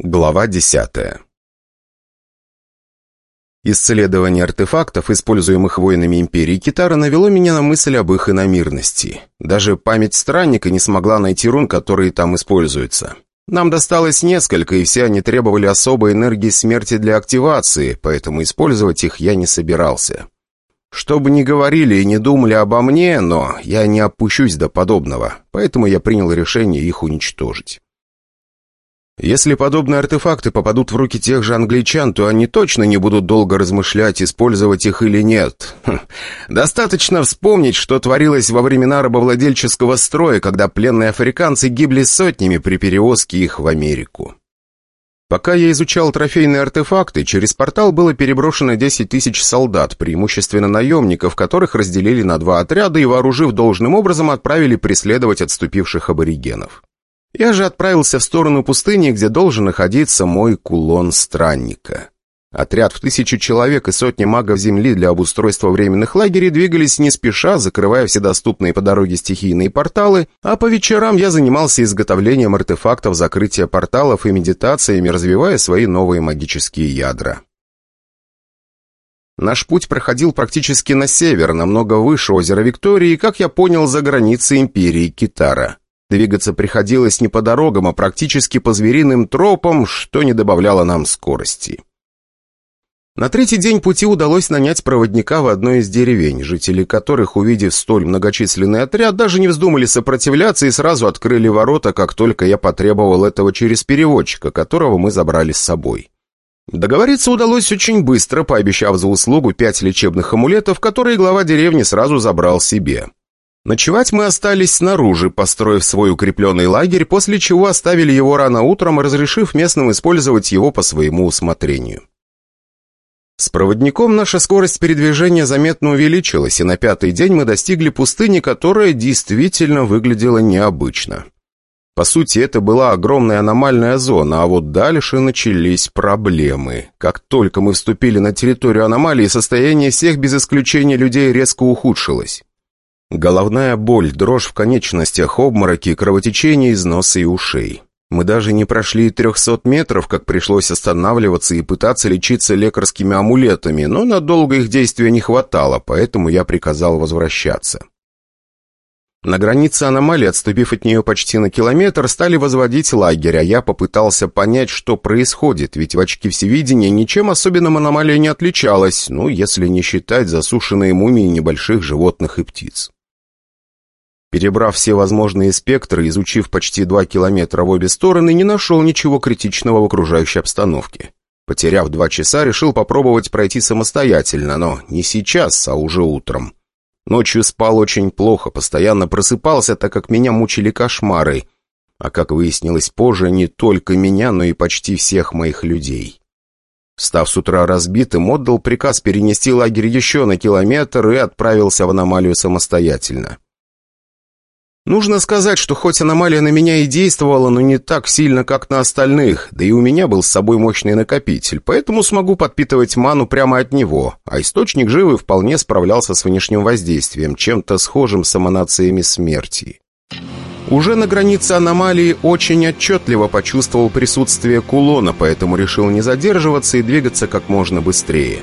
Глава 10 Исследование артефактов, используемых воинами Империи Китара, навело меня на мысль об их иномирности. Даже память странника не смогла найти рун, которые там используются. Нам досталось несколько, и все они требовали особой энергии смерти для активации, поэтому использовать их я не собирался. Что бы ни говорили и не думали обо мне, но я не опущусь до подобного, поэтому я принял решение их уничтожить. Если подобные артефакты попадут в руки тех же англичан, то они точно не будут долго размышлять, использовать их или нет. Хм. Достаточно вспомнить, что творилось во времена рабовладельческого строя, когда пленные африканцы гибли сотнями при перевозке их в Америку. Пока я изучал трофейные артефакты, через портал было переброшено 10 тысяч солдат, преимущественно наемников, которых разделили на два отряда и, вооружив должным образом, отправили преследовать отступивших аборигенов. Я же отправился в сторону пустыни, где должен находиться мой кулон странника. Отряд в тысячу человек и сотни магов Земли для обустройства временных лагерей двигались не спеша, закрывая все доступные по дороге стихийные порталы, а по вечерам я занимался изготовлением артефактов закрытия порталов и медитациями, развивая свои новые магические ядра. Наш путь проходил практически на север, намного выше озера Виктории, как я понял, за границей империи Китара. Двигаться приходилось не по дорогам, а практически по звериным тропам, что не добавляло нам скорости. На третий день пути удалось нанять проводника в одной из деревень, жители которых, увидев столь многочисленный отряд, даже не вздумали сопротивляться и сразу открыли ворота, как только я потребовал этого через переводчика, которого мы забрали с собой. Договориться удалось очень быстро, пообещав за услугу пять лечебных амулетов, которые глава деревни сразу забрал себе. Ночевать мы остались снаружи, построив свой укрепленный лагерь, после чего оставили его рано утром, разрешив местным использовать его по своему усмотрению. С проводником наша скорость передвижения заметно увеличилась, и на пятый день мы достигли пустыни, которая действительно выглядела необычно. По сути, это была огромная аномальная зона, а вот дальше начались проблемы. Как только мы вступили на территорию аномалии, состояние всех без исключения людей резко ухудшилось. Головная боль, дрожь в конечностях, обмороки, кровотечение из носа и ушей. Мы даже не прошли трехсот метров, как пришлось останавливаться и пытаться лечиться лекарскими амулетами, но надолго их действия не хватало, поэтому я приказал возвращаться. На границе аномалии, отступив от нее почти на километр, стали возводить лагерь, а я попытался понять, что происходит, ведь в очки всевидения ничем особенным аномалия не отличалась, ну, если не считать засушенные мумии небольших животных и птиц. Перебрав все возможные спектры, изучив почти два километра в обе стороны, не нашел ничего критичного в окружающей обстановке. Потеряв два часа, решил попробовать пройти самостоятельно, но не сейчас, а уже утром. Ночью спал очень плохо, постоянно просыпался, так как меня мучили кошмары. А как выяснилось позже, не только меня, но и почти всех моих людей. Став с утра разбитым, отдал приказ перенести лагерь еще на километр и отправился в аномалию самостоятельно. Нужно сказать, что хоть аномалия на меня и действовала, но не так сильно, как на остальных, да и у меня был с собой мощный накопитель, поэтому смогу подпитывать ману прямо от него, а источник живы вполне справлялся с внешним воздействием, чем-то схожим с эманациями смерти. Уже на границе аномалии очень отчетливо почувствовал присутствие кулона, поэтому решил не задерживаться и двигаться как можно быстрее.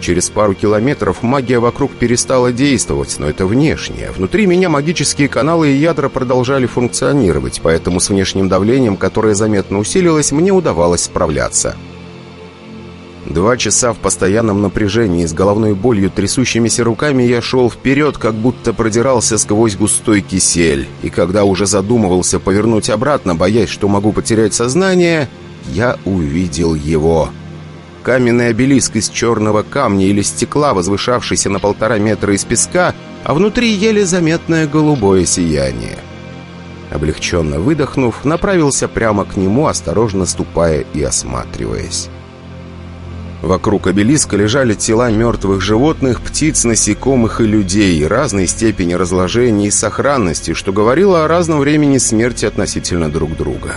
Через пару километров магия вокруг перестала действовать, но это внешнее. Внутри меня магические каналы и ядра продолжали функционировать, поэтому с внешним давлением, которое заметно усилилось, мне удавалось справляться. Два часа в постоянном напряжении, с головной болью, трясущимися руками я шел вперед, как будто продирался сквозь густой кисель. И когда уже задумывался повернуть обратно, боясь, что могу потерять сознание, я увидел его каменный обелиск из черного камня или стекла, возвышавшийся на полтора метра из песка, а внутри еле заметное голубое сияние. Облегченно выдохнув, направился прямо к нему, осторожно ступая и осматриваясь. Вокруг обелиска лежали тела мертвых животных, птиц, насекомых и людей разной степени разложения и сохранности, что говорило о разном времени смерти относительно друг друга.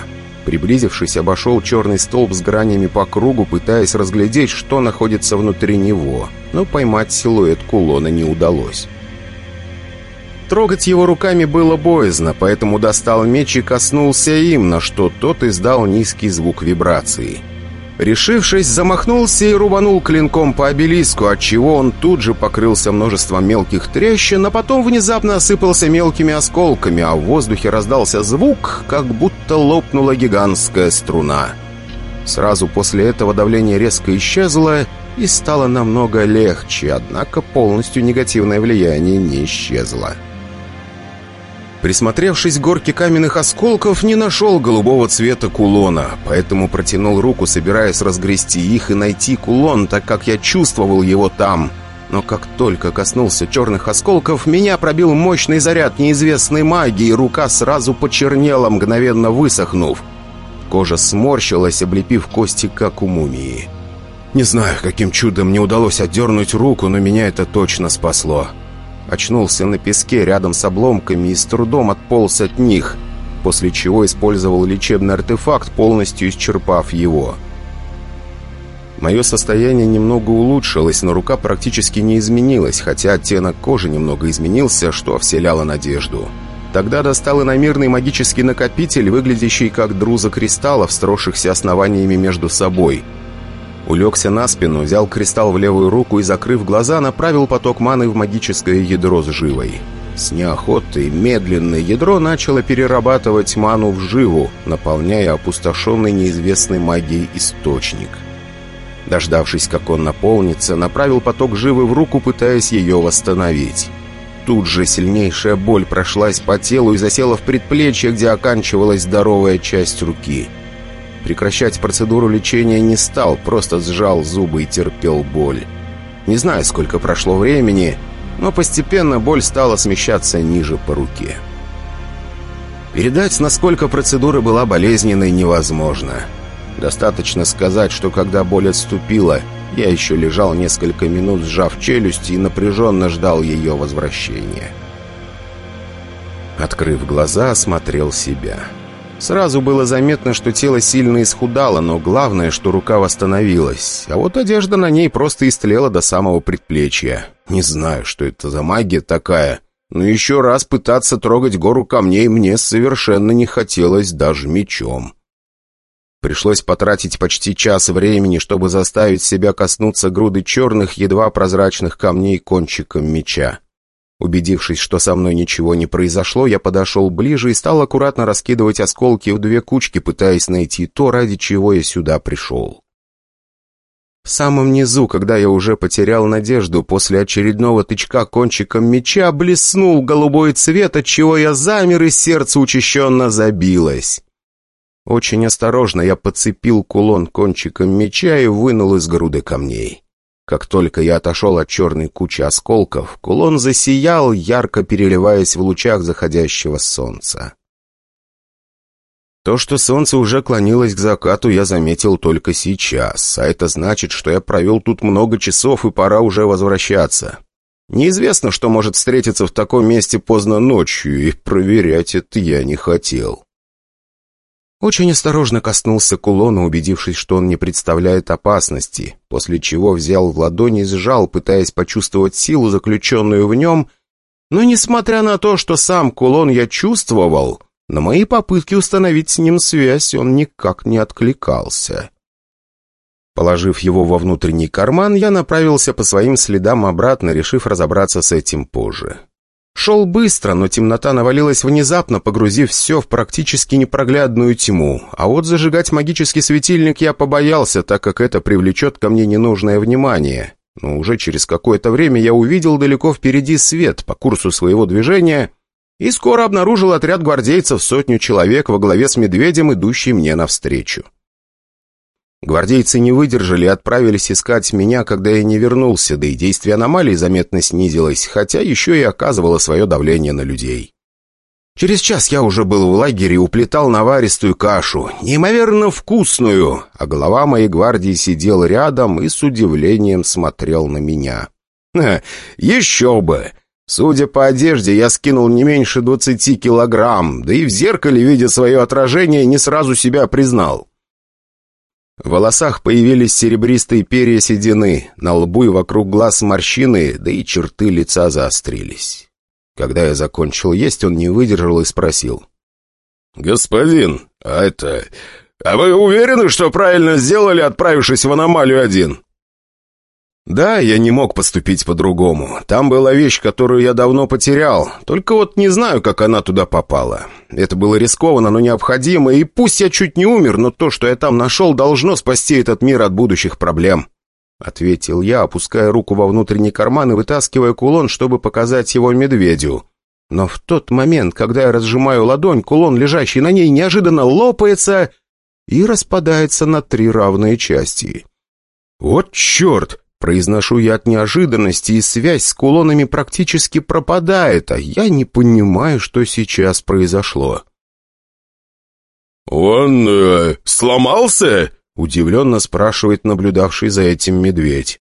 Приблизившись, обошел черный столб с гранями по кругу, пытаясь разглядеть, что находится внутри него, но поймать силуэт кулона не удалось. Трогать его руками было боязно, поэтому достал меч и коснулся им, на что тот издал низкий звук вибрации. Решившись, замахнулся и рубанул клинком по обелиску, отчего он тут же покрылся множеством мелких трещин, а потом внезапно осыпался мелкими осколками, а в воздухе раздался звук, как будто лопнула гигантская струна. Сразу после этого давление резко исчезло и стало намного легче, однако полностью негативное влияние не исчезло. Присмотревшись к горке каменных осколков, не нашел голубого цвета кулона, поэтому протянул руку, собираясь разгрести их и найти кулон, так как я чувствовал его там. Но как только коснулся черных осколков, меня пробил мощный заряд неизвестной магии, рука сразу почернела, мгновенно высохнув. Кожа сморщилась, облепив кости, как у мумии. Не знаю, каким чудом мне удалось отдернуть руку, но меня это точно спасло. Очнулся на песке рядом с обломками и с трудом отполз от них, после чего использовал лечебный артефакт, полностью исчерпав его. Мое состояние немного улучшилось, но рука практически не изменилась, хотя оттенок кожи немного изменился, что вселяло надежду. Тогда достал иномирный магический накопитель, выглядящий как друза кристаллов, стросшихся основаниями между собой – Улегся на спину, взял кристалл в левую руку и, закрыв глаза, направил поток маны в магическое ядро с живой. С неохотой медленное ядро начало перерабатывать ману в живу, наполняя опустошенный неизвестной магией источник. Дождавшись, как он наполнится, направил поток живы в руку, пытаясь ее восстановить. Тут же сильнейшая боль прошлась по телу и засела в предплечье, где оканчивалась здоровая часть руки – Прекращать процедуру лечения не стал, просто сжал зубы и терпел боль. Не знаю, сколько прошло времени, но постепенно боль стала смещаться ниже по руке. Передать, насколько процедура была болезненной, невозможно. Достаточно сказать, что когда боль отступила, я еще лежал несколько минут, сжав челюсть и напряженно ждал ее возвращения. Открыв глаза, осмотрел себя. Сразу было заметно, что тело сильно исхудало, но главное, что рука восстановилась. А вот одежда на ней просто истлела до самого предплечья. Не знаю, что это за магия такая, но еще раз пытаться трогать гору камней мне совершенно не хотелось даже мечом. Пришлось потратить почти час времени, чтобы заставить себя коснуться груды черных, едва прозрачных камней кончиком меча. Убедившись, что со мной ничего не произошло, я подошел ближе и стал аккуратно раскидывать осколки в две кучки, пытаясь найти то, ради чего я сюда пришел. В самом низу, когда я уже потерял надежду, после очередного тычка кончиком меча блеснул голубой цвет, от чего я замер и сердце учащенно забилось. Очень осторожно я подцепил кулон кончиком меча и вынул из груды камней. Как только я отошел от черной кучи осколков, кулон засиял, ярко переливаясь в лучах заходящего солнца. То, что солнце уже клонилось к закату, я заметил только сейчас, а это значит, что я провел тут много часов и пора уже возвращаться. Неизвестно, что может встретиться в таком месте поздно ночью, и проверять это я не хотел. Очень осторожно коснулся кулона, убедившись, что он не представляет опасности, после чего взял в ладони и сжал, пытаясь почувствовать силу, заключенную в нем, но, несмотря на то, что сам кулон я чувствовал, на мои попытки установить с ним связь он никак не откликался. Положив его во внутренний карман, я направился по своим следам обратно, решив разобраться с этим позже. Шел быстро, но темнота навалилась внезапно, погрузив все в практически непроглядную тьму. А вот зажигать магический светильник я побоялся, так как это привлечет ко мне ненужное внимание. Но уже через какое-то время я увидел далеко впереди свет по курсу своего движения и скоро обнаружил отряд гвардейцев сотню человек во главе с медведем, идущий мне навстречу. Гвардейцы не выдержали и отправились искать меня, когда я не вернулся, да и действие аномалии заметно снизилось, хотя еще и оказывало свое давление на людей. Через час я уже был в лагере и уплетал наваристую кашу, неимоверно вкусную, а голова моей гвардии сидел рядом и с удивлением смотрел на меня. Ха, еще бы! Судя по одежде, я скинул не меньше двадцати килограмм, да и в зеркале, видя свое отражение, не сразу себя признал. В волосах появились серебристые перья седины, на лбу и вокруг глаз морщины, да и черты лица заострились. Когда я закончил есть, он не выдержал и спросил. «Господин, а это... А вы уверены, что правильно сделали, отправившись в аномалию один?» «Да, я не мог поступить по-другому. Там была вещь, которую я давно потерял. Только вот не знаю, как она туда попала. Это было рискованно, но необходимо, и пусть я чуть не умер, но то, что я там нашел, должно спасти этот мир от будущих проблем». Ответил я, опуская руку во внутренний карман и вытаскивая кулон, чтобы показать его медведю. Но в тот момент, когда я разжимаю ладонь, кулон, лежащий на ней, неожиданно лопается и распадается на три равные части. «Вот черт!» — произношу я от неожиданности, и связь с кулонами практически пропадает, а я не понимаю, что сейчас произошло. «Он э, сломался?» Удивленно спрашивает наблюдавший за этим медведь.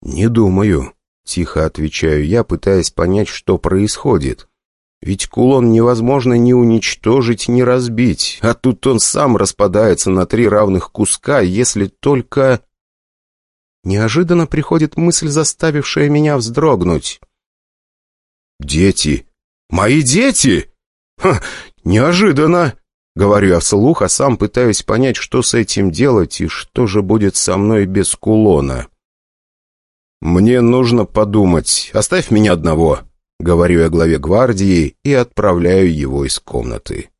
«Не думаю», — тихо отвечаю я, пытаясь понять, что происходит. «Ведь кулон невозможно ни уничтожить, ни разбить, а тут он сам распадается на три равных куска, если только...» Неожиданно приходит мысль, заставившая меня вздрогнуть. «Дети! Мои дети! Ха! Неожиданно!» Говорю я вслух, а сам пытаюсь понять, что с этим делать и что же будет со мной без кулона. «Мне нужно подумать. Оставь меня одного», — говорю я главе гвардии и отправляю его из комнаты.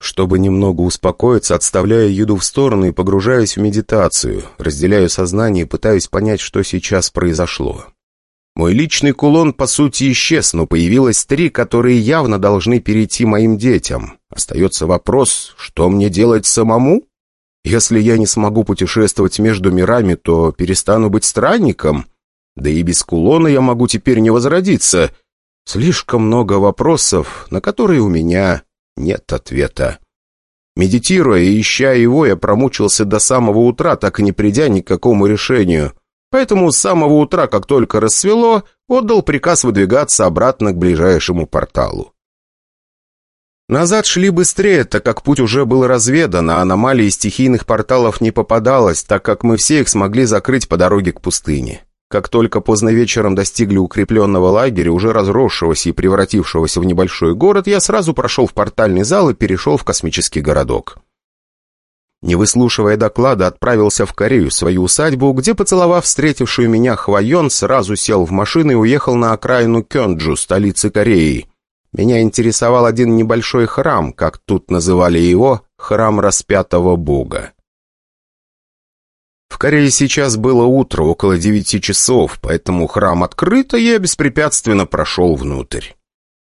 Чтобы немного успокоиться, отставляю еду в сторону и погружаюсь в медитацию, разделяю сознание и пытаюсь понять, что сейчас произошло. Мой личный кулон, по сути, исчез, но появилось три, которые явно должны перейти моим детям. Остается вопрос, что мне делать самому? Если я не смогу путешествовать между мирами, то перестану быть странником. Да и без кулона я могу теперь не возродиться. Слишком много вопросов, на которые у меня нет ответа. Медитируя и ища его, я промучился до самого утра, так и не придя ни к какому решению. Поэтому с самого утра, как только рассвело, отдал приказ выдвигаться обратно к ближайшему порталу. Назад шли быстрее, так как путь уже был разведан, а аномалии стихийных порталов не попадалось, так как мы все их смогли закрыть по дороге к пустыне. Как только поздно вечером достигли укрепленного лагеря, уже разросшегося и превратившегося в небольшой город, я сразу прошел в портальный зал и перешел в космический городок. Не выслушивая доклада, отправился в Корею, свою усадьбу, где, поцеловав встретившую меня Хвайон, сразу сел в машину и уехал на окраину Кёнджу, столицы Кореи. Меня интересовал один небольшой храм, как тут называли его, храм распятого бога. Корее сейчас было утро, около девяти часов, поэтому храм открыт, и я беспрепятственно прошел внутрь.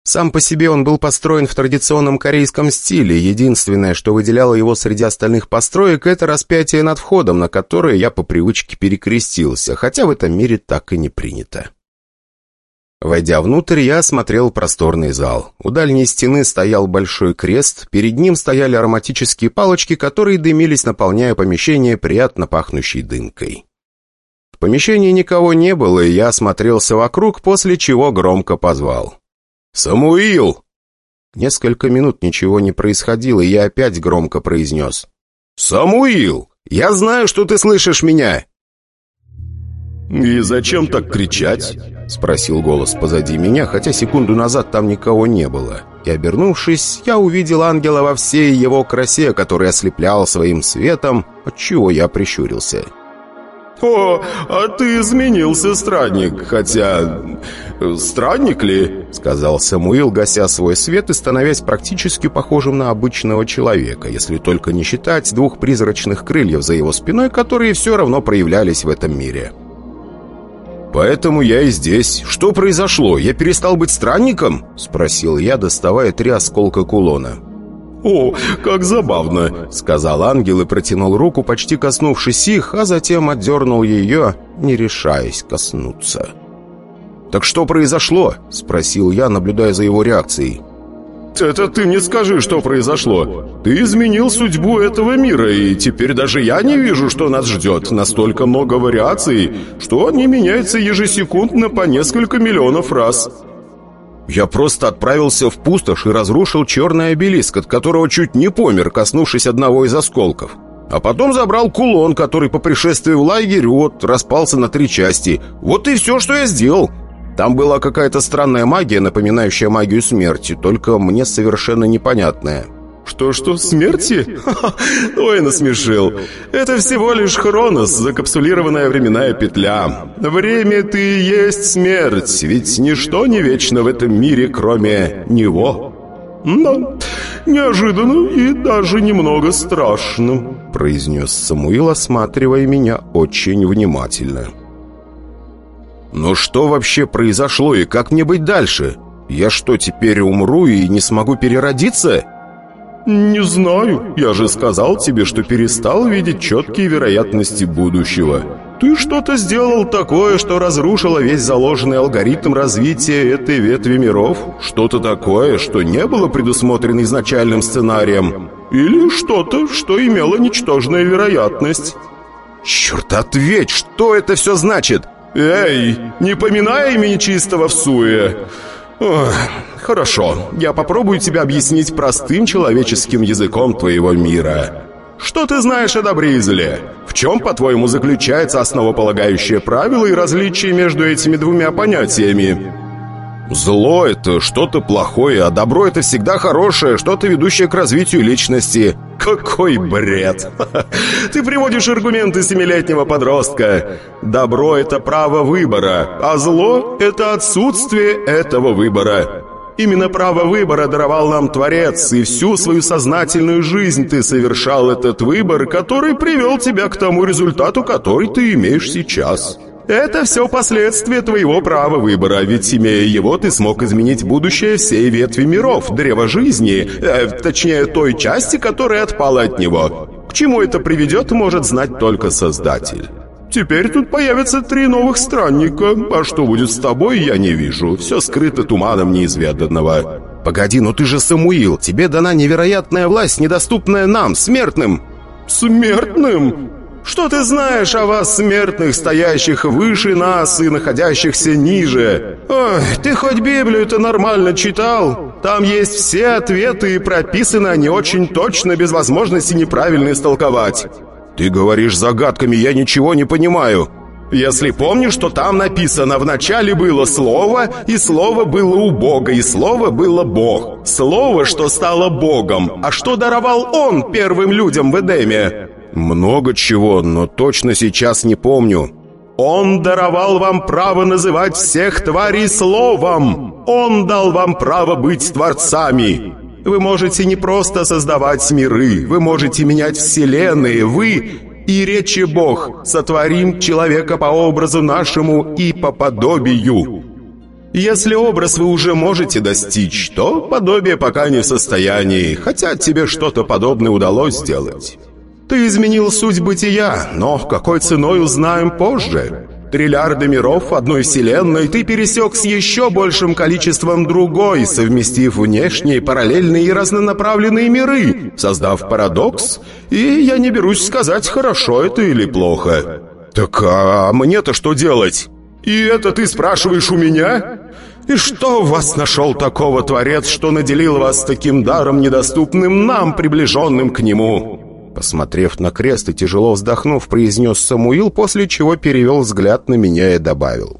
Сам по себе он был построен в традиционном корейском стиле. Единственное, что выделяло его среди остальных построек, это распятие над входом, на которое я по привычке перекрестился, хотя в этом мире так и не принято. Войдя внутрь, я осмотрел просторный зал. У дальней стены стоял большой крест, перед ним стояли ароматические палочки, которые дымились, наполняя помещение приятно пахнущей дымкой. В помещении никого не было, и я осмотрелся вокруг, после чего громко позвал. «Самуил!» Несколько минут ничего не происходило, и я опять громко произнес. «Самуил! Я знаю, что ты слышишь меня!» «И зачем так кричать?» — спросил голос позади меня, хотя секунду назад там никого не было. И, обернувшись, я увидел ангела во всей его красе, который ослеплял своим светом, отчего я прищурился. «О, а ты изменился, странник, хотя... странник ли?» Сказал Самуил, гася свой свет и становясь практически похожим на обычного человека, если только не считать двух призрачных крыльев за его спиной, которые все равно проявлялись в этом мире. «Поэтому я и здесь. Что произошло? Я перестал быть странником?» Спросил я, доставая три осколка кулона. «О, как забавно!» — сказал ангел и протянул руку, почти коснувшись их, а затем отдернул ее, не решаясь коснуться. «Так что произошло?» — спросил я, наблюдая за его реакцией. «Это ты мне скажи, что произошло. Ты изменил судьбу этого мира, и теперь даже я не вижу, что нас ждет. Настолько много вариаций, что они меняются ежесекундно по несколько миллионов раз». Я просто отправился в пустошь и разрушил черный обелиск, от которого чуть не помер, коснувшись одного из осколков. А потом забрал кулон, который по пришествии в лагерь вот распался на три части. Вот и все, что я сделал. Там была какая-то странная магия, напоминающая магию смерти, только мне совершенно непонятная. «Что-что, смерти? Ой, насмешил. Это всего лишь Хронос, закапсулированная временная петля. Время ты и есть смерть, ведь ничто не вечно в этом мире, кроме него». «Да, неожиданно и даже немного страшно», — произнес Самуил, осматривая меня очень внимательно. «Но что вообще произошло и как мне быть дальше? Я что, теперь умру и не смогу переродиться?» «Не знаю. Я же сказал тебе, что перестал видеть четкие вероятности будущего. Ты что-то сделал такое, что разрушило весь заложенный алгоритм развития этой ветви миров? Что-то такое, что не было предусмотрено изначальным сценарием? Или что-то, что имело ничтожную вероятность?» «Черт, ответь, что это все значит?» «Эй, не поминай имени чистого в суе!» «Хорошо, я попробую тебе объяснить простым человеческим языком твоего мира. Что ты знаешь о Добризеле? В чем, по-твоему, заключается основополагающее правило и различие между этими двумя понятиями?» «Зло — это что-то плохое, а добро — это всегда хорошее, что-то ведущее к развитию личности». «Какой бред! Ты приводишь аргументы семилетнего подростка. Добро — это право выбора, а зло — это отсутствие этого выбора. Именно право выбора даровал нам Творец, и всю свою сознательную жизнь ты совершал этот выбор, который привел тебя к тому результату, который ты имеешь сейчас. Это все последствия твоего права выбора, ведь, имея его, ты смог изменить будущее всей ветви миров, древа жизни, э, точнее, той части, которая отпала от него. К чему это приведет, может знать только Создатель. Теперь тут появятся три новых странника, а что будет с тобой, я не вижу. Все скрыто туманом неизведанного. Погоди, ну ты же Самуил, тебе дана невероятная власть, недоступная нам, смертным. Смертным? Что ты знаешь о вас, смертных, стоящих выше нас и находящихся ниже? Ой, ты хоть Библию-то нормально читал? Там есть все ответы и прописаны они очень точно, без возможности неправильно истолковать. Ты говоришь загадками, я ничего не понимаю. Если помнишь, что там написано «Вначале было Слово, и Слово было у Бога, и Слово было Бог». Слово, что стало Богом. А что даровал Он первым людям в Эдеме? «Много чего, но точно сейчас не помню». «Он даровал вам право называть всех тварей словом! Он дал вам право быть творцами! Вы можете не просто создавать миры, вы можете менять вселенные, вы и речи Бог сотворим человека по образу нашему и по подобию». Если образ вы уже можете достичь, то подобие пока не в состоянии, хотя тебе что-то подобное удалось сделать. Ты изменил суть бытия, но какой ценой узнаем позже. Триллиарды миров одной вселенной ты пересек с еще большим количеством другой, совместив внешние, параллельные и разнонаправленные миры, создав парадокс, и я не берусь сказать, хорошо это или плохо. Так а мне-то что делать? И это ты спрашиваешь у меня? И что в вас нашел такого Творец, что наделил вас таким даром, недоступным нам, приближенным к Нему?» Посмотрев на крест и тяжело вздохнув, произнес Самуил, после чего перевел взгляд на меня и добавил.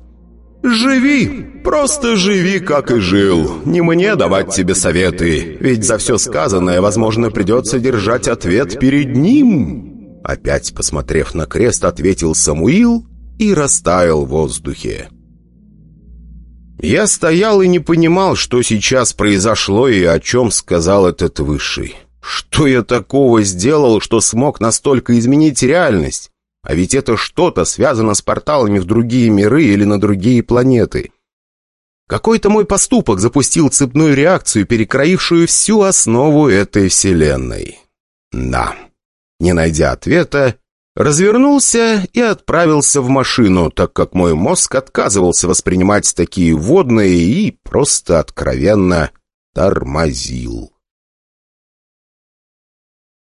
«Живи! Просто живи, как и жил. Не мне давать тебе советы, ведь за все сказанное, возможно, придется держать ответ перед ним!» Опять посмотрев на крест, ответил Самуил и растаял в воздухе. Я стоял и не понимал, что сейчас произошло и о чем сказал этот Высший. Что я такого сделал, что смог настолько изменить реальность? А ведь это что-то связано с порталами в другие миры или на другие планеты. Какой-то мой поступок запустил цепную реакцию, перекроившую всю основу этой вселенной. Да. Не найдя ответа, развернулся и отправился в машину, так как мой мозг отказывался воспринимать такие водные и просто откровенно тормозил.